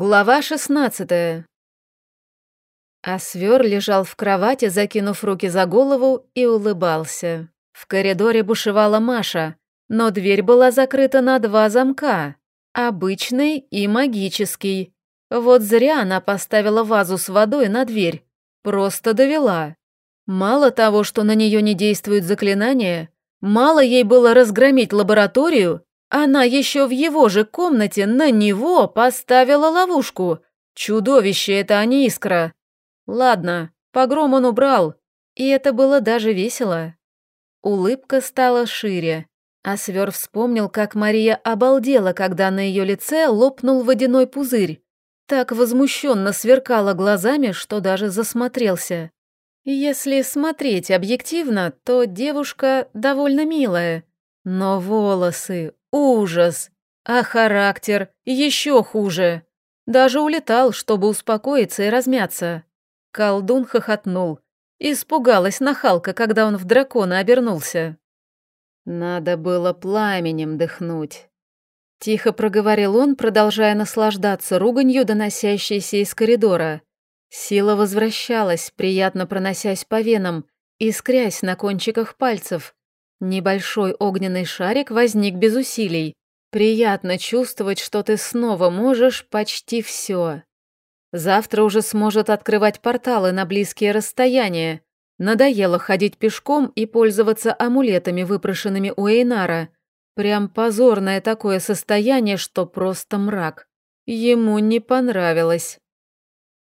Глава шестнадцатая. Освер лежал в кровати, закинув руки за голову, и улыбался. В коридоре бушевала Маша, но дверь была закрыта на два замка, обычный и магический. Вот зря она поставила вазу с водой на дверь, просто довела. Мало того, что на нее не действует заклинание, мало ей было разгромить лабораторию, она еще в его же комнате на него поставила ловушку. Чудовище это, а не искра. Ладно, погром он убрал, и это было даже весело. Улыбка стала шире, а Свер вспомнил, как Мария обалдела, когда на ее лице лопнул водяной пузырь. Так возмущенно сверкала глазами, что даже засмотрелся. Если смотреть объективно, то девушка довольно милая. Но волосы, Ужас! А характер еще хуже. Даже улетал, чтобы успокоиться и размяться. Колдун хохотнул. Испугалась нахалка, когда он в дракона обернулся. Надо было пламенем дыхнуть. Тихо проговорил он, продолжая наслаждаться руганью, доносящейся из коридора. Сила возвращалась, приятно проносясь по венам, искрясь на кончиках пальцев. Небольшой огненный шарик возник без усилий. Приятно чувствовать, что ты снова можешь почти все. Завтра уже сможет открывать порталы на близкие расстояния. Надоело ходить пешком и пользоваться амулетами, выпрошенными у Эйнара. Прям позорное такое состояние, что просто мрак. Ему не понравилось.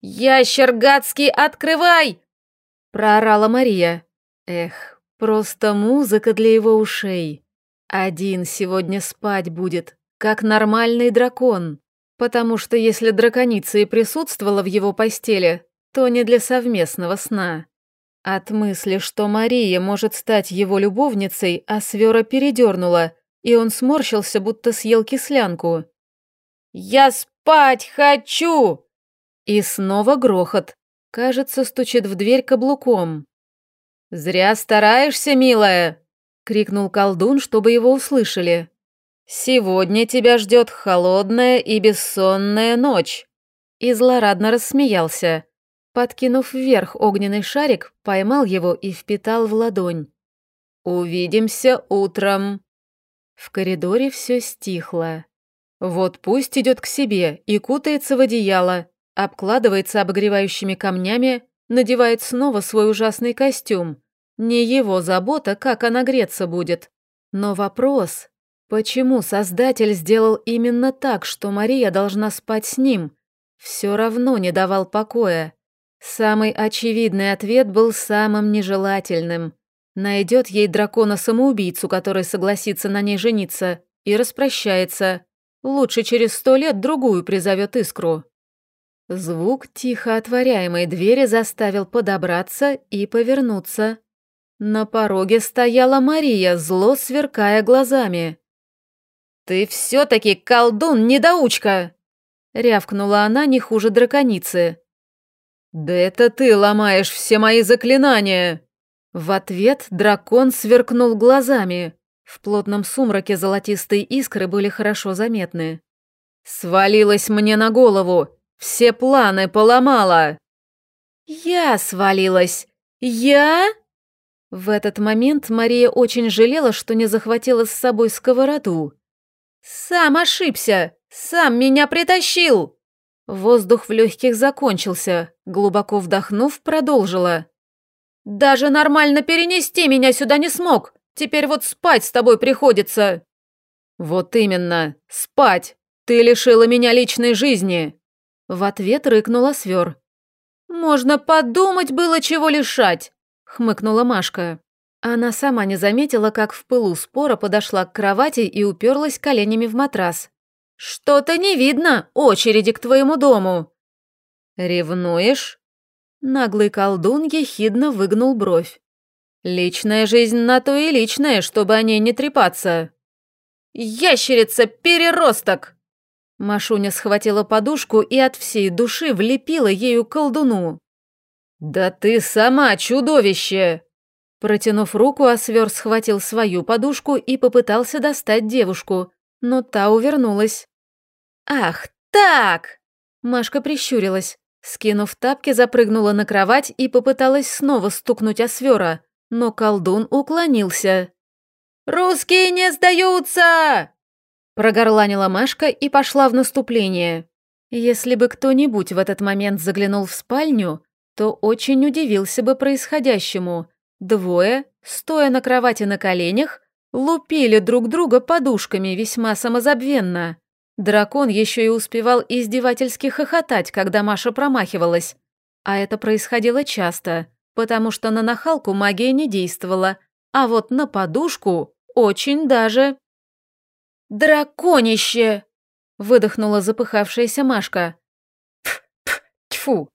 «Ящер гадский, открывай!» – проорала Мария. Эх, Просто музыка для его ушей. Один сегодня спать будет, как нормальный дракон. Потому что если драконица и присутствовала в его постели, то не для совместного сна. От мысли, что Мария может стать его любовницей, Асвера передернула, и он сморщился, будто съел кислянку. «Я спать хочу!» И снова грохот. Кажется, стучит в дверь каблуком. «Зря стараешься, милая!» — крикнул колдун, чтобы его услышали. «Сегодня тебя ждет холодная и бессонная ночь!» И злорадно рассмеялся. Подкинув вверх огненный шарик, поймал его и впитал в ладонь. «Увидимся утром!» В коридоре все стихло. Вот пусть идет к себе и кутается в одеяло, обкладывается обогревающими камнями, надевает снова свой ужасный костюм. Не его забота, как она греться будет. Но вопрос, почему Создатель сделал именно так, что Мария должна спать с ним, все равно не давал покоя. Самый очевидный ответ был самым нежелательным. Найдет ей дракона-самоубийцу, который согласится на ней жениться, и распрощается. Лучше через сто лет другую призовет искру. Звук тихо отворяемой двери заставил подобраться и повернуться. На пороге стояла Мария, зло сверкая глазами. «Ты все-таки колдун-недоучка!» Рявкнула она не хуже драконицы. «Да это ты ломаешь все мои заклинания!» В ответ дракон сверкнул глазами. В плотном сумраке золотистые искры были хорошо заметны. «Свалилась мне на голову! Все планы поломала!» «Я свалилась! Я?» В этот момент Мария очень жалела, что не захватила с собой сковороду. «Сам ошибся! Сам меня притащил!» Воздух в легких закончился, глубоко вдохнув, продолжила. «Даже нормально перенести меня сюда не смог! Теперь вот спать с тобой приходится!» «Вот именно, спать! Ты лишила меня личной жизни!» В ответ рыкнула свер. «Можно подумать было, чего лишать!» — хмыкнула Машка. Она сама не заметила, как в пылу спора подошла к кровати и уперлась коленями в матрас. «Что-то не видно очереди к твоему дому!» «Ревнуешь?» Наглый колдун ехидно выгнул бровь. «Личная жизнь на то и личная, чтобы о ней не трепаться!» «Ящерица-переросток!» Машуня схватила подушку и от всей души влепила ею колдуну. «Да ты сама чудовище!» Протянув руку, Освер схватил свою подушку и попытался достать девушку, но та увернулась. «Ах, так!» Машка прищурилась. Скинув тапки, запрыгнула на кровать и попыталась снова стукнуть о свера, но колдун уклонился. «Русские не сдаются!» Прогорланила Машка и пошла в наступление. Если бы кто-нибудь в этот момент заглянул в спальню, то очень удивился бы происходящему. Двое, стоя на кровати на коленях, лупили друг друга подушками весьма самозабвенно. Дракон еще и успевал издевательски хохотать, когда Маша промахивалась. А это происходило часто, потому что на нахалку магия не действовала, а вот на подушку очень даже. «Драконище!» — выдохнула запыхавшаяся Машка. «Пф, тьфу!»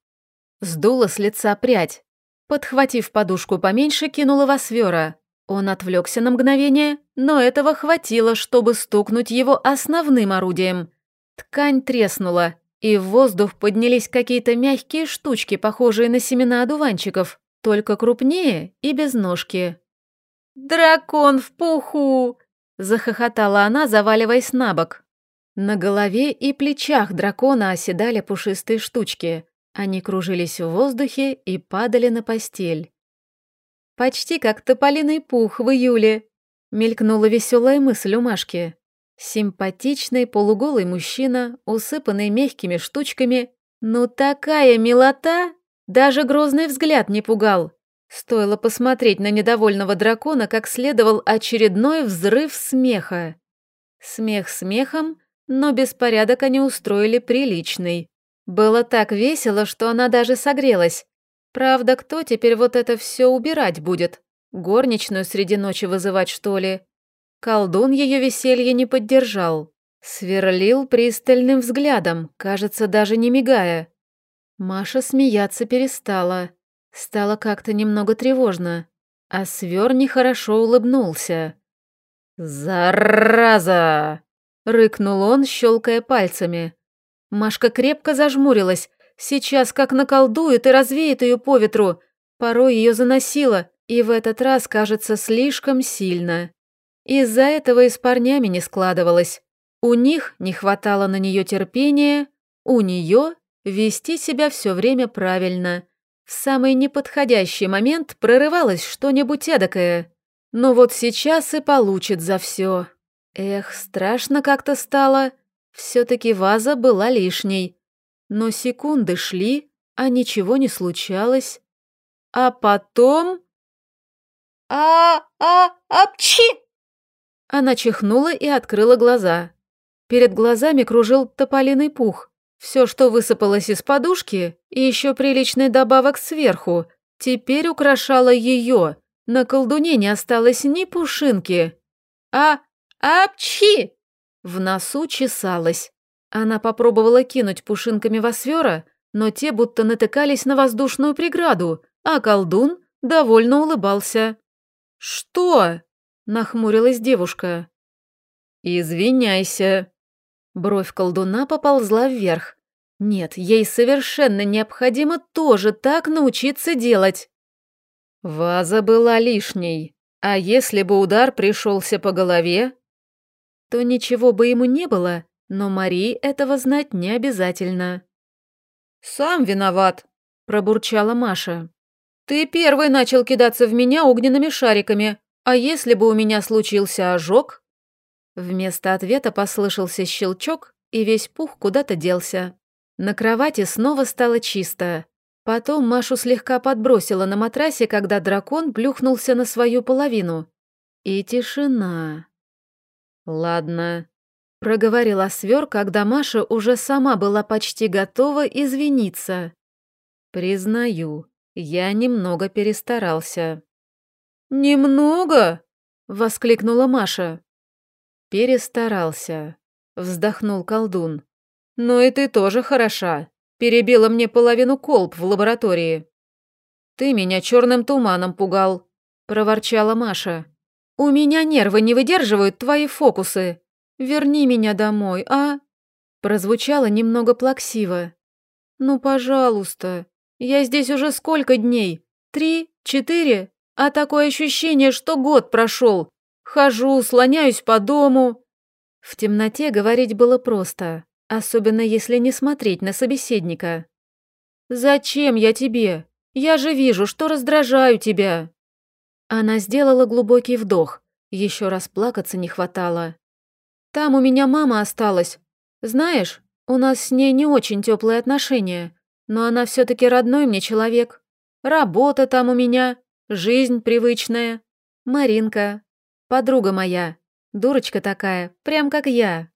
Сдула с лица прядь. Подхватив подушку поменьше, кинула во свера. Он отвлекся на мгновение, но этого хватило, чтобы стукнуть его основным орудием. Ткань треснула, и в воздух поднялись какие-то мягкие штучки, похожие на семена одуванчиков, только крупнее и без ножки. «Дракон в пуху!» – захохотала она, заваливаясь на бок. На голове и плечах дракона оседали пушистые штучки. Они кружились в воздухе и падали на постель. Почти как тополиный пух в июле. Мелькнула веселая мысль у Машки. Симпатичный полуголый мужчина, усыпанный мягкими штучками. Ну такая милота! Даже грозный взгляд не пугал. Стоило посмотреть на недовольного дракона, как следовал очередной взрыв смеха. Смех смехом, но беспорядок они устроили приличный. Было так весело, что она даже согрелась, Правда, кто теперь вот это все убирать будет? Горничную среди ночи вызывать, что ли? Колдун ее веселье не поддержал. Сверлил пристальным взглядом, кажется, даже не мигая. Маша смеяться перестала. Стало как-то немного тревожно. А свер нехорошо улыбнулся. «Зараза!» — рыкнул он, щелкая пальцами. Машка крепко зажмурилась, Сейчас как наколдует и развеет ее по ветру. Порой ее заносило, и в этот раз, кажется, слишком сильно. Из-за этого и с парнями не складывалось. У них не хватало на нее терпения, у нее вести себя все время правильно. В самый неподходящий момент прорывалось что-нибудь эдакое. Но вот сейчас и получит за все. Эх, страшно как-то стало. Все-таки ваза была лишней. Но секунды шли, а ничего не случалось. А потом... «А-а-апчи!» Она чихнула и открыла глаза. Перед глазами кружил тополиный пух. Все, что высыпалось из подушки, и еще приличный добавок сверху, теперь украшало ее. На колдуне не осталось ни пушинки. А... апчи! В носу чесалась. Она попробовала кинуть пушинками в освера, но те будто натыкались на воздушную преграду, а колдун довольно улыбался. «Что?» – нахмурилась девушка. «Извиняйся». Бровь колдуна поползла вверх. Нет, ей совершенно необходимо тоже так научиться делать. Ваза была лишней, а если бы удар пришелся по голове, то ничего бы ему не было, но Марии этого знать не обязательно. «Сам виноват», – пробурчала Маша. «Ты первый начал кидаться в меня огненными шариками, а если бы у меня случился ожог?» Вместо ответа послышался щелчок, и весь пух куда-то делся. На кровати снова стало чисто. Потом Машу слегка подбросила на матрасе, когда дракон плюхнулся на свою половину. И тишина. «Ладно, проговорила свер, когда Маша уже сама была почти готова извиниться. Признаю, я немного перестарался. Немного? воскликнула Маша. Перестарался, вздохнул колдун. Но и ты тоже хороша. Перебила мне половину колб в лаборатории. Ты меня черным туманом пугал, проворчала Маша. У меня нервы не выдерживают твои фокусы. Верни меня домой, а?» Прозвучало немного плаксиво. «Ну, пожалуйста. Я здесь уже сколько дней? Три? Четыре? А такое ощущение, что год прошел. Хожу, слоняюсь по дому». В темноте говорить было просто. особенно если не смотреть на собеседника. «Зачем я тебе? Я же вижу, что раздражаю тебя!» Она сделала глубокий вдох, еще раз плакаться не хватало. «Там у меня мама осталась. Знаешь, у нас с ней не очень теплые отношения, но она все таки родной мне человек. Работа там у меня, жизнь привычная. Маринка, подруга моя, дурочка такая, прям как я».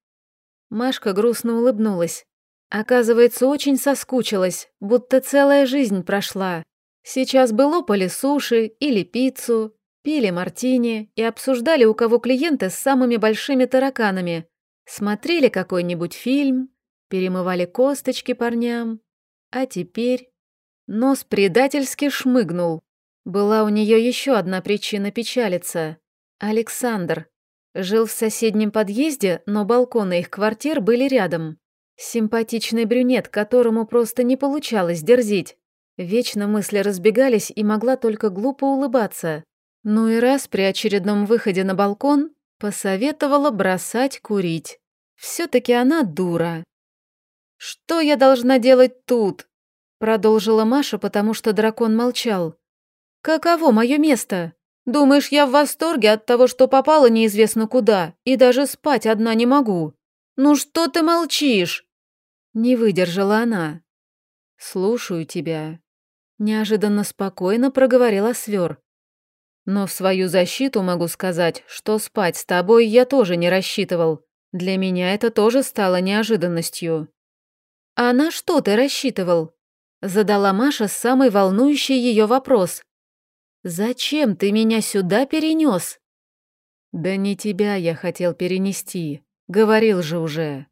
Машка грустно улыбнулась. Оказывается, очень соскучилась, будто целая жизнь прошла. Сейчас бы лопали суши или пиццу, пили мартини и обсуждали, у кого клиенты с самыми большими тараканами, смотрели какой-нибудь фильм, перемывали косточки парням. А теперь... Нос предательски шмыгнул. Была у нее еще одна причина печалиться. Александр. Жил в соседнем подъезде, но балконы их квартир были рядом. Симпатичный брюнет, которому просто не получалось дерзить. Вечно мысли разбегались и могла только глупо улыбаться. Ну и раз при очередном выходе на балкон посоветовала бросать курить. все таки она дура. «Что я должна делать тут?» Продолжила Маша, потому что дракон молчал. «Каково мое место? Думаешь, я в восторге от того, что попала неизвестно куда, и даже спать одна не могу? Ну что ты молчишь?» Не выдержала она. «Слушаю тебя», — неожиданно спокойно проговорила Свер. «Но в свою защиту могу сказать, что спать с тобой я тоже не рассчитывал. Для меня это тоже стало неожиданностью». «А на что ты рассчитывал?» Задала Маша самый волнующий ее вопрос. «Зачем ты меня сюда перенес?» «Да не тебя я хотел перенести, говорил же уже».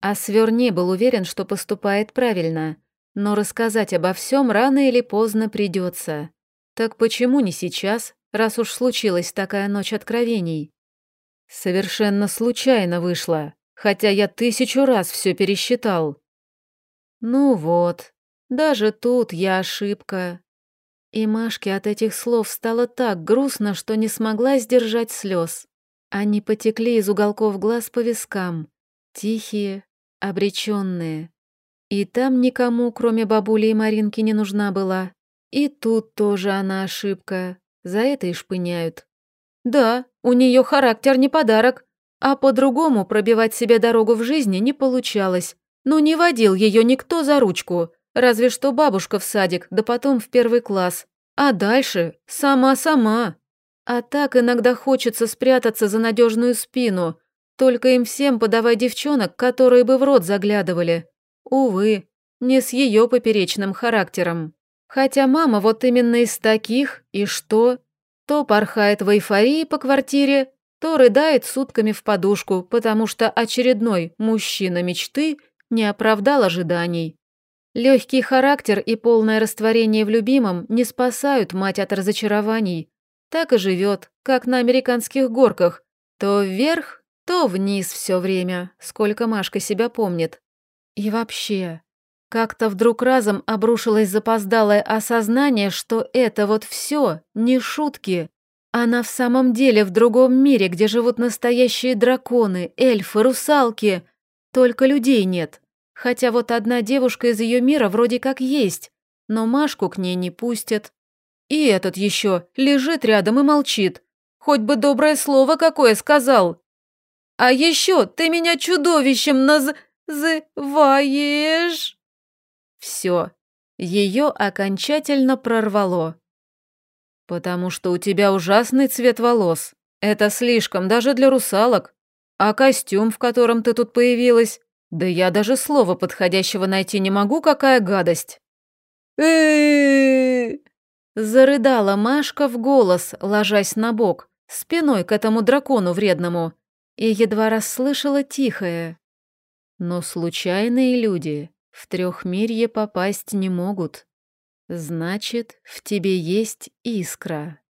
А Свер не был уверен, что поступает правильно, но рассказать обо всем рано или поздно придется. Так почему не сейчас, раз уж случилась такая ночь откровений? Совершенно случайно вышло, хотя я тысячу раз все пересчитал. Ну вот, даже тут я ошибка. И Машке от этих слов стало так грустно, что не смогла сдержать слез. Они потекли из уголков глаз по вискам, тихие, обреченные. И там никому, кроме бабули и Маринки, не нужна была. И тут тоже она ошибка. За это и шпыняют. Да, у нее характер не подарок, а по-другому пробивать себе дорогу в жизни не получалось. Но не водил ее никто за ручку, разве что бабушка в садик, да потом в первый класс. А дальше сама-сама. А так иногда хочется спрятаться за надежную спину, только им всем подавай девчонок, которые бы в рот заглядывали. Увы, не с ее поперечным характером. Хотя мама вот именно из таких, и что? То порхает в эйфории по квартире, то рыдает сутками в подушку, потому что очередной мужчина мечты не оправдал ожиданий. Легкий характер и полное растворение в любимом не спасают мать от разочарований. Так и живет, как на американских горках, то вверх, то вниз все время, сколько Машка себя помнит. И вообще, как-то вдруг разом обрушилось запоздалое осознание, что это вот все не шутки. Она в самом деле в другом мире, где живут настоящие драконы, эльфы, русалки. Только людей нет. Хотя вот одна девушка из ее мира вроде как есть, но Машку к ней не пустят. И этот еще лежит рядом и молчит. Хоть бы доброе слово какое сказал. А еще ты меня чудовищем называешь. Все, ее окончательно прорвало. Потому что у тебя ужасный цвет волос. Это слишком даже для русалок. А костюм, в котором ты тут появилась, да я даже слова подходящего найти не могу, какая гадость. Зарыдала Машка в голос, ложась на бок, спиной к этому дракону вредному, и едва расслышала тихое. Но случайные люди в трехмирье попасть не могут. Значит, в тебе есть искра.